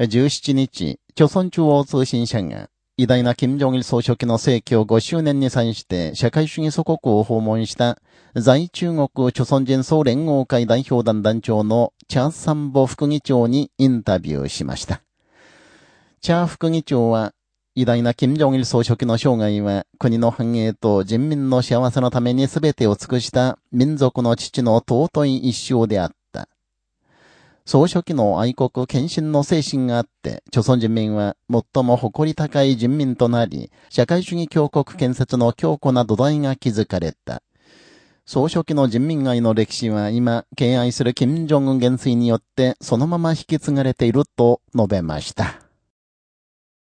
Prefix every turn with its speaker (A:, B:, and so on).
A: 17日、朝鮮中央通信社が、偉大な金正日総書記の逝去5周年に際して社会主義祖国を訪問した在中国朝鮮人総連合会代表団団長のチャーサンボ副議長にインタビューしました。チャー副議長は、偉大な金正日総書記の生涯は国の繁栄と人民の幸せのために全てを尽くした民族の父の尊い一生であった。総書記の愛国献身の精神があって、朝鮮人民は最も誇り高い人民となり、社会主義強国建設の強固な土台が築かれた。総書記の人民愛の歴史は今、敬愛する金正恩元帥によってそのまま引き継がれていると述べました。